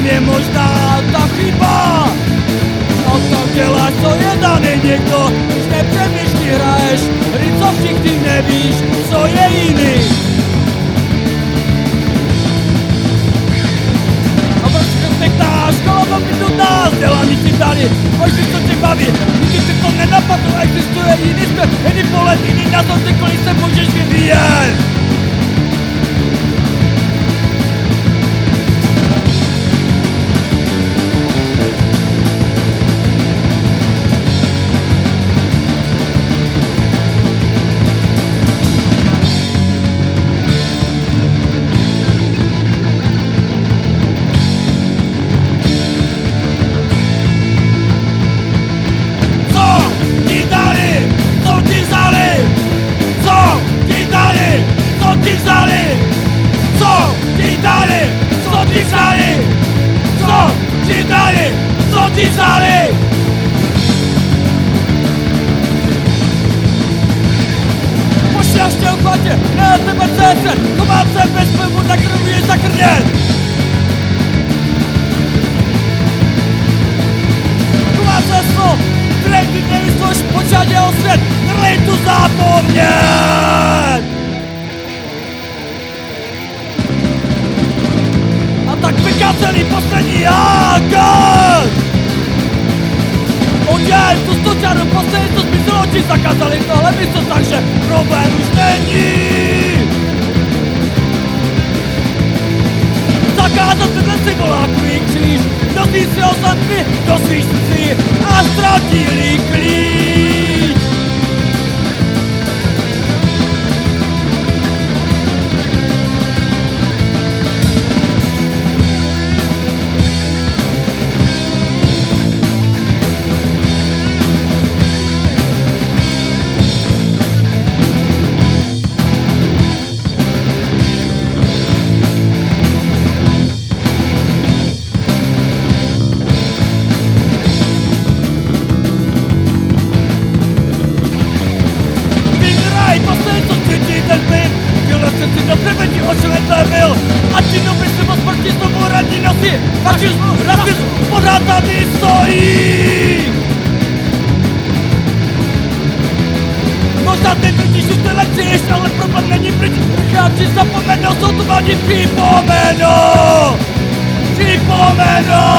tam je možná ta chyba. O tom děláš, co je daný někdo Když nepřemýšlí, hraješ. Hry, co všichni nevíš, co je jiný. A proč krtek to by tu nás Dělá nic ti tady, možný, co tě baví Nikdy ty to nenapadlo, existuje jiný svět. Jiný pohled, jiný na to, kolik se můžeš vyvíjet. Co ti vzali? Pošляš tě chatě, ne tebe cece, chovám se bez plynu, tak krvě zakrnět. Chovám se slov, které ty nevyslož počadě o svět, který tu zapomnět. A tak vykazený poslední agent! Oděj tu stočáru, poslední to zmizelo, zakázali tohle místo, takže problém už není! Zakázat tenhle symbolákový kříž, nosí si ho santry do svých srdcí a ztratili Rasismus, pořád tady stojí. Možná ty vidíš, že ty letíš, ale problém není pryč. Cháči zapomenou, jsou tu ani připomenou Připomenou